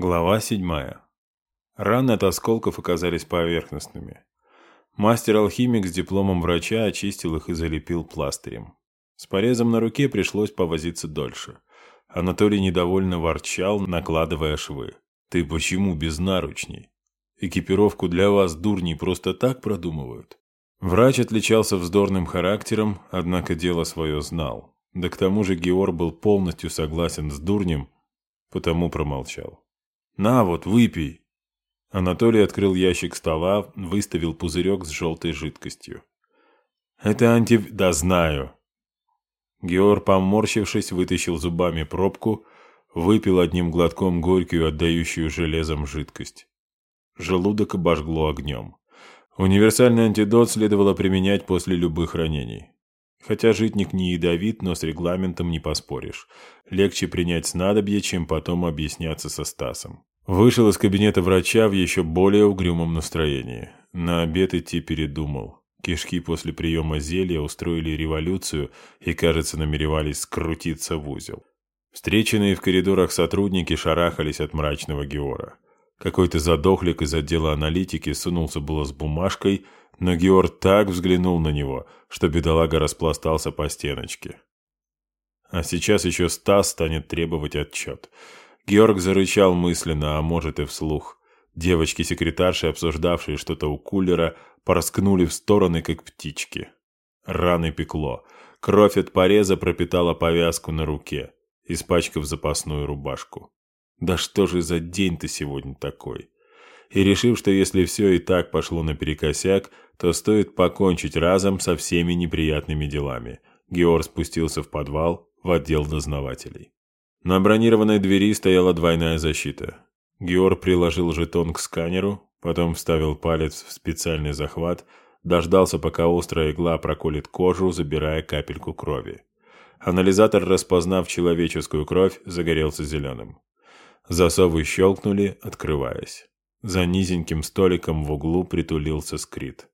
Глава седьмая. Раны от осколков оказались поверхностными. Мастер-алхимик с дипломом врача очистил их и залепил пластырем. С порезом на руке пришлось повозиться дольше. Анатолий недовольно ворчал, накладывая швы. «Ты почему без наручней? Экипировку для вас, дурней, просто так продумывают?» Врач отличался вздорным характером, однако дело свое знал. Да к тому же Геор был полностью согласен с дурнем, потому промолчал. «На вот, выпей!» Анатолий открыл ящик стола, выставил пузырек с желтой жидкостью. «Это анти... да знаю!» Геор, поморщившись, вытащил зубами пробку, выпил одним глотком горькую, отдающую железом жидкость. Желудок обожгло огнем. Универсальный антидот следовало применять после любых ранений. Хотя житник не ядовит, но с регламентом не поспоришь. Легче принять снадобье, чем потом объясняться со Стасом. Вышел из кабинета врача в еще более угрюмом настроении. На обед идти передумал. Кишки после приема зелья устроили революцию и, кажется, намеревались скрутиться в узел. Встреченные в коридорах сотрудники шарахались от мрачного Геора. Какой-то задохлик из отдела аналитики сунулся было с бумажкой, но Геор так взглянул на него, что бедолага распластался по стеночке. А сейчас еще Стас станет требовать отчет – Георг зарычал мысленно, а может и вслух. Девочки-секретарши, обсуждавшие что-то у кулера, порскнули в стороны, как птички. Раны пекло. Кровь от пореза пропитала повязку на руке, испачкав запасную рубашку. Да что же за день-то сегодня такой? И решив, что если все и так пошло наперекосяк, то стоит покончить разом со всеми неприятными делами. Георг спустился в подвал в отдел дознавателей. На бронированной двери стояла двойная защита. Геор приложил жетон к сканеру, потом вставил палец в специальный захват, дождался, пока острая игла проколет кожу, забирая капельку крови. Анализатор, распознав человеческую кровь, загорелся зеленым. Засовы щелкнули, открываясь. За низеньким столиком в углу притулился скрит.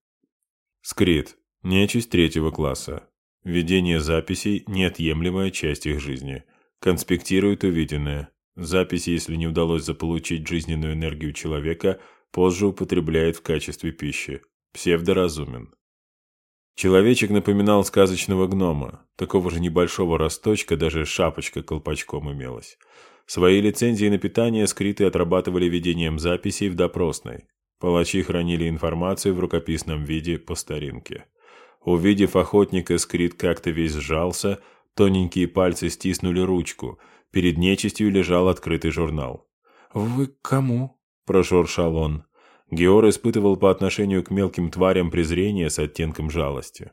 Скрит. Нечисть третьего класса. Ведение записей – неотъемлемая часть их жизни – конспектирует увиденное. Записи, если не удалось заполучить жизненную энергию человека, позже употребляет в качестве пищи. Псевдоразумен. Человечек напоминал сказочного гнома. Такого же небольшого росточка, даже шапочка колпачком имелась. Свои лицензии на питание скриты отрабатывали ведением записей в допросной. Палачи хранили информацию в рукописном виде по старинке. Увидев охотника, скрит как-то весь сжался – Тоненькие пальцы стиснули ручку. Перед нечистью лежал открытый журнал. «Вы кому?» – прошуршал он. Геор испытывал по отношению к мелким тварям презрение с оттенком жалости.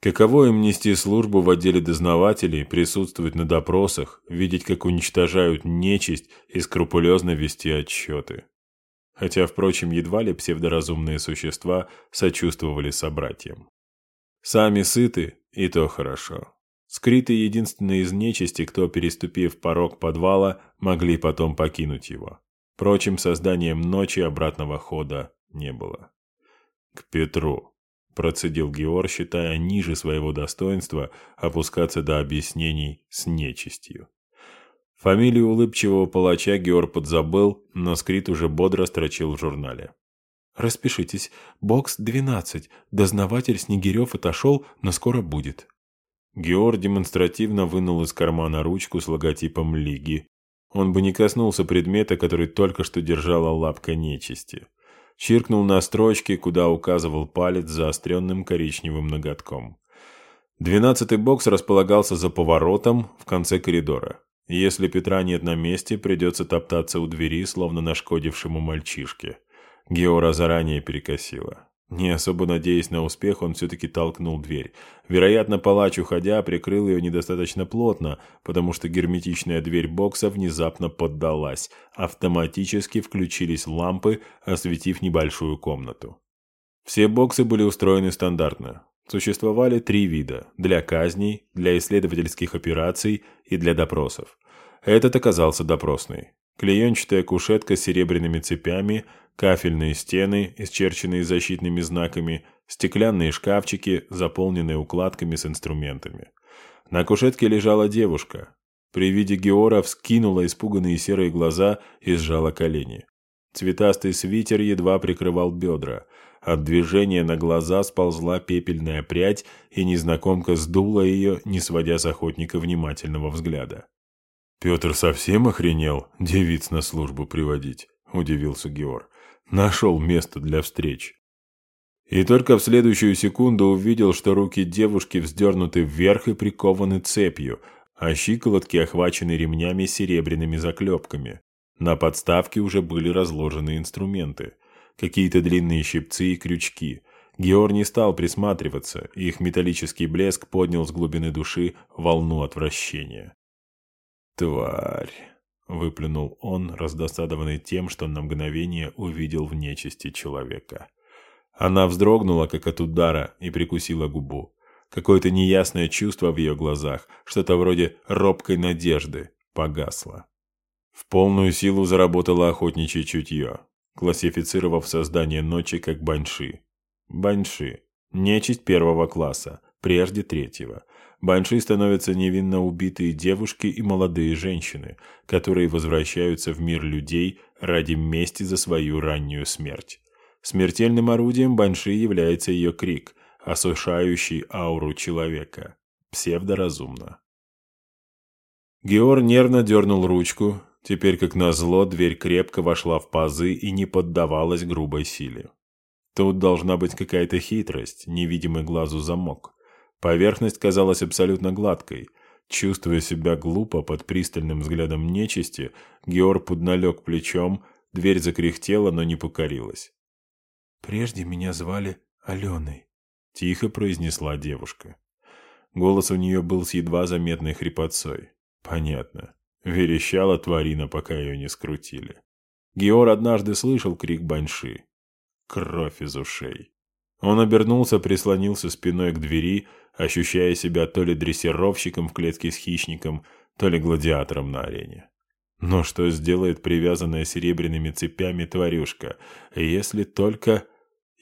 Каково им нести службу в отделе дознавателей, присутствовать на допросах, видеть, как уничтожают нечисть и скрупулезно вести отчеты. Хотя, впрочем, едва ли псевдоразумные существа сочувствовали собратьям. Сами сыты, и то хорошо. Скрытые единственные из нечисти, кто, переступив порог подвала, могли потом покинуть его. Впрочем, созданием ночи обратного хода не было. «К Петру», – процедил Геор, считая ниже своего достоинства опускаться до объяснений с нечистью. Фамилию улыбчивого палача Геор подзабыл, но Скрит уже бодро строчил в журнале. «Распишитесь. Бокс 12. Дознаватель Снегирев отошел, но скоро будет». Геор демонстративно вынул из кармана ручку с логотипом Лиги. Он бы не коснулся предмета, который только что держала лапка нечисти. Чиркнул на строчке, куда указывал палец заостренным коричневым ноготком. Двенадцатый бокс располагался за поворотом в конце коридора. Если Петра нет на месте, придется топтаться у двери, словно нашкодившему мальчишке. Геора заранее перекосила. Не особо надеясь на успех, он все-таки толкнул дверь. Вероятно, палач, уходя, прикрыл ее недостаточно плотно, потому что герметичная дверь бокса внезапно поддалась. Автоматически включились лампы, осветив небольшую комнату. Все боксы были устроены стандартно. Существовали три вида – для казней, для исследовательских операций и для допросов. Этот оказался допросный. Клеенчатая кушетка с серебряными цепями – Кафельные стены, исчерченные защитными знаками, стеклянные шкафчики, заполненные укладками с инструментами. На кушетке лежала девушка. При виде Геора вскинула испуганные серые глаза и сжала колени. Цветастый свитер едва прикрывал бедра. От движения на глаза сползла пепельная прядь, и незнакомка сдула ее, не сводя с охотника внимательного взгляда. «Петр совсем охренел девиц на службу приводить?» – удивился Геор. «Нашел место для встреч». И только в следующую секунду увидел, что руки девушки вздернуты вверх и прикованы цепью, а щиколотки охвачены ремнями с серебряными заклепками. На подставке уже были разложены инструменты. Какие-то длинные щипцы и крючки. Геор не стал присматриваться, и их металлический блеск поднял с глубины души волну отвращения. «Тварь!» — выплюнул он, раздосадованный тем, что на мгновение увидел в нечисти человека. Она вздрогнула, как от удара, и прикусила губу. Какое-то неясное чувство в ее глазах, что-то вроде робкой надежды, погасло. В полную силу заработало охотничье чутье, классифицировав создание ночи как баньши. Баньши – нечисть первого класса, прежде третьего. Баньши становятся невинно убитые девушки и молодые женщины, которые возвращаются в мир людей ради мести за свою раннюю смерть. Смертельным орудием банши является ее крик, осушающий ауру человека. Псевдоразумно. Геор нервно дернул ручку. Теперь, как назло, дверь крепко вошла в пазы и не поддавалась грубой силе. Тут должна быть какая-то хитрость, невидимый глазу замок. Поверхность казалась абсолютно гладкой. Чувствуя себя глупо под пристальным взглядом нечисти, Геор подналег плечом, дверь закряхтела, но не покорилась. «Прежде меня звали Аленой», — тихо произнесла девушка. Голос у нее был с едва заметной хрипотцой. Понятно. Верещала тварина, пока ее не скрутили. Геор однажды слышал крик баньши. Кровь из ушей. Он обернулся, прислонился спиной к двери, ощущая себя то ли дрессировщиком в клетке с хищником, то ли гладиатором на арене. Но что сделает привязанная серебряными цепями тварюшка, если только...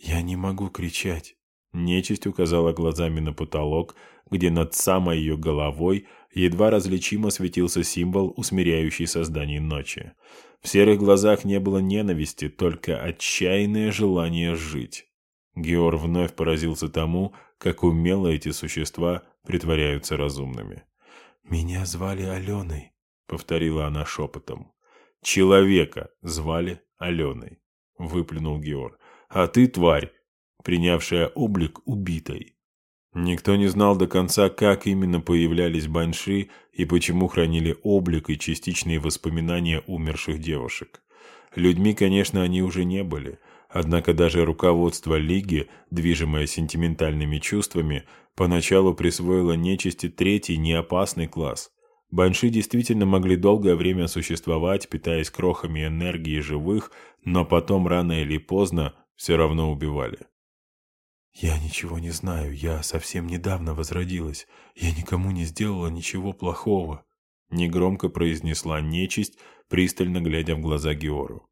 «Я не могу кричать». Нечисть указала глазами на потолок, где над самой ее головой едва различимо светился символ, усмиряющий создание ночи. В серых глазах не было ненависти, только отчаянное желание жить. Геор вновь поразился тому, как умело эти существа притворяются разумными. «Меня звали Аленой», — повторила она шепотом. «Человека звали Аленой», — выплюнул Геор а ты тварь, принявшая облик убитой. Никто не знал до конца, как именно появлялись баньши и почему хранили облик и частичные воспоминания умерших девушек. Людьми, конечно, они уже не были, однако даже руководство Лиги, движимое сентиментальными чувствами, поначалу присвоило нечисти третий неопасный класс. Банши действительно могли долгое время существовать, питаясь крохами энергии живых, но потом рано или поздно все равно убивали. «Я ничего не знаю, я совсем недавно возродилась, я никому не сделала ничего плохого», негромко произнесла нечисть, пристально глядя в глаза Геору.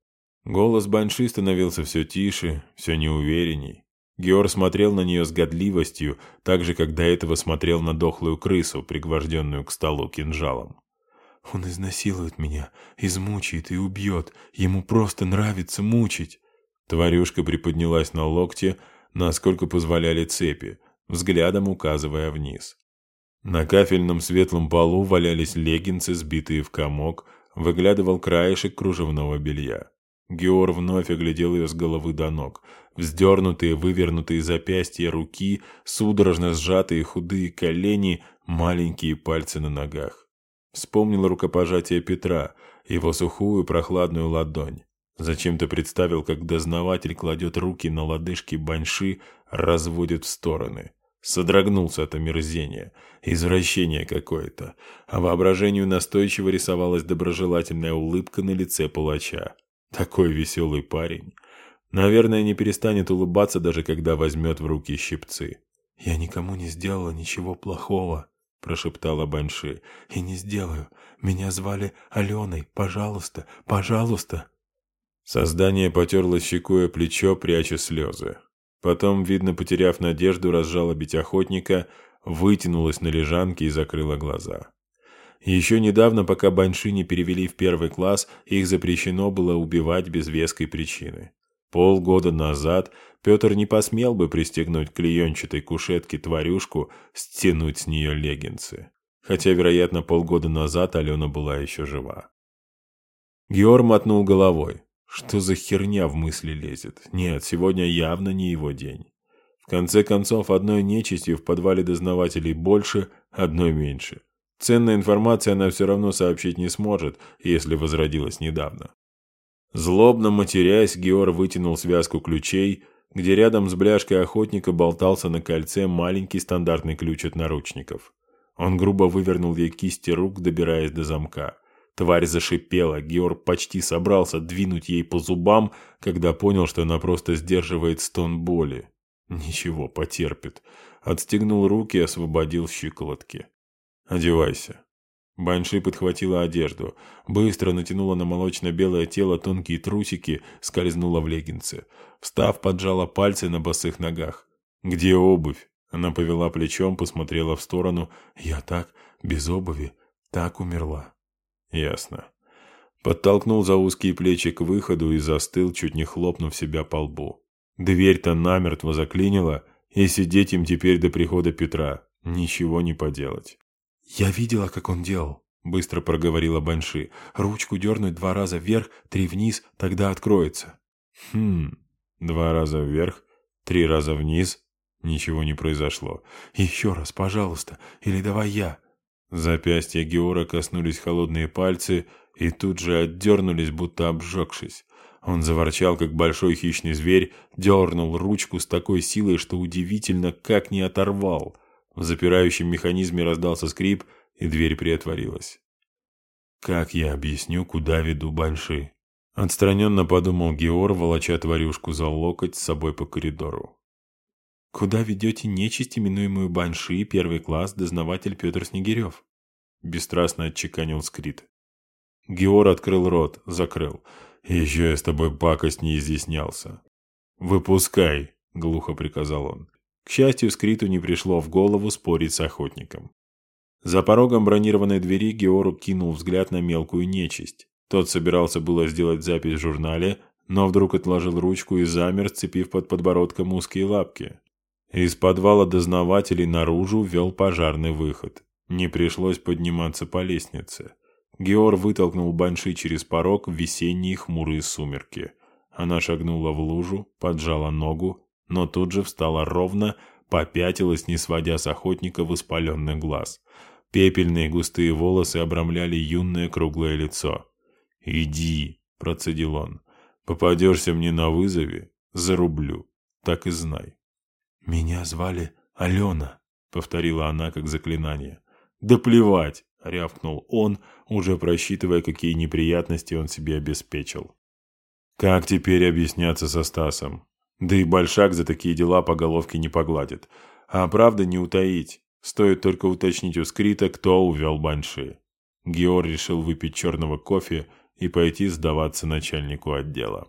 Голос Банши становился все тише, все неуверенней. Геор смотрел на нее с годливостью, так же, как до этого смотрел на дохлую крысу, пригвожденную к столу кинжалом. «Он изнасилует меня, измучает и убьет. Ему просто нравится мучить. Тварюшка приподнялась на локте, насколько позволяли цепи, взглядом указывая вниз. На кафельном светлом полу валялись леггинсы, сбитые в комок, выглядывал краешек кружевного белья. Геор вновь оглядел ее с головы до ног. Вздернутые, вывернутые запястья руки, судорожно сжатые худые колени, маленькие пальцы на ногах. Вспомнил рукопожатие Петра, его сухую прохладную ладонь. Зачем-то представил, как дознаватель кладет руки на лодыжки баньши, разводит в стороны. Содрогнулся от омерзения. Извращение какое-то. А воображению настойчиво рисовалась доброжелательная улыбка на лице палача. Такой веселый парень. Наверное, не перестанет улыбаться, даже когда возьмет в руки щипцы. «Я никому не сделала ничего плохого», — прошептала Банши. «И не сделаю. Меня звали Аленой. Пожалуйста, пожалуйста». Создание потерло щекой плечо, пряча слезы. Потом, видно, потеряв надежду разжалобить охотника, вытянулась на лежанке и закрыла глаза. Еще недавно, пока Банши не перевели в первый класс, их запрещено было убивать без веской причины. Полгода назад Петр не посмел бы пристегнуть к клеенчатой кушетке тварюшку, стянуть с нее леггинсы. Хотя, вероятно, полгода назад Алена была еще жива. Геор мотнул головой. Что за херня в мысли лезет? Нет, сегодня явно не его день. В конце концов, одной нечисти в подвале дознавателей больше, одной меньше. Ценная информация она все равно сообщить не сможет, если возродилась недавно. Злобно матерясь, Геор вытянул связку ключей, где рядом с бляшкой охотника болтался на кольце маленький стандартный ключ от наручников. Он грубо вывернул ей кисти рук, добираясь до замка. Тварь зашипела, Геор почти собрался двинуть ей по зубам, когда понял, что она просто сдерживает стон боли. Ничего, потерпит. Отстегнул руки и освободил щиколотки. «Одевайся». Банши подхватила одежду, быстро натянула на молочно-белое тело тонкие трусики, скользнула в леггинсы. Встав, поджала пальцы на босых ногах. «Где обувь?» Она повела плечом, посмотрела в сторону. «Я так, без обуви, так умерла». «Ясно». Подтолкнул за узкие плечи к выходу и застыл, чуть не хлопнув себя по лбу. Дверь-то намертво заклинила, и сидеть им теперь до прихода Петра. Ничего не поделать. «Я видела, как он делал», — быстро проговорила Банши. «Ручку дернуть два раза вверх, три вниз, тогда откроется». «Хм, два раза вверх, три раза вниз». Ничего не произошло. «Еще раз, пожалуйста, или давай я». Запястья Геора коснулись холодные пальцы и тут же отдернулись, будто обжегшись. Он заворчал, как большой хищный зверь, дернул ручку с такой силой, что удивительно, как не оторвал. В запирающем механизме раздался скрип, и дверь приотворилась. «Как я объясню, куда веду Банши?» Отстраненно подумал Геор, волоча тварюшку за локоть с собой по коридору. «Куда ведете нечисть, именуемую Банши, первый класс, дознаватель Петр Снегирев?» Бесстрастно отчеканил Скрит. Геор открыл рот, закрыл. «Еще я с тобой пакость не изъяснялся». «Выпускай», — глухо приказал он. К счастью, Скриту не пришло в голову спорить с охотником. За порогом бронированной двери Геору кинул взгляд на мелкую нечисть. Тот собирался было сделать запись в журнале, но вдруг отложил ручку и замер, сцепив под подбородком узкие лапки. Из подвала дознавателей наружу вел пожарный выход. Не пришлось подниматься по лестнице. Геор вытолкнул Банши через порог в весенние хмурые сумерки. Она шагнула в лужу, поджала ногу но тут же встала ровно, попятилась, не сводя с охотника воспаленный глаз. Пепельные густые волосы обрамляли юное круглое лицо. «Иди», — процедил он, — «попадешься мне на вызове, зарублю, так и знай». «Меня звали Алена», — повторила она как заклинание. «Да плевать!» — рявкнул он, уже просчитывая, какие неприятности он себе обеспечил. «Как теперь объясняться со Стасом? Да и Большак за такие дела по головке не погладит. А правда не утаить. Стоит только уточнить у Скрита, кто увел Банши. Геор решил выпить черного кофе и пойти сдаваться начальнику отдела.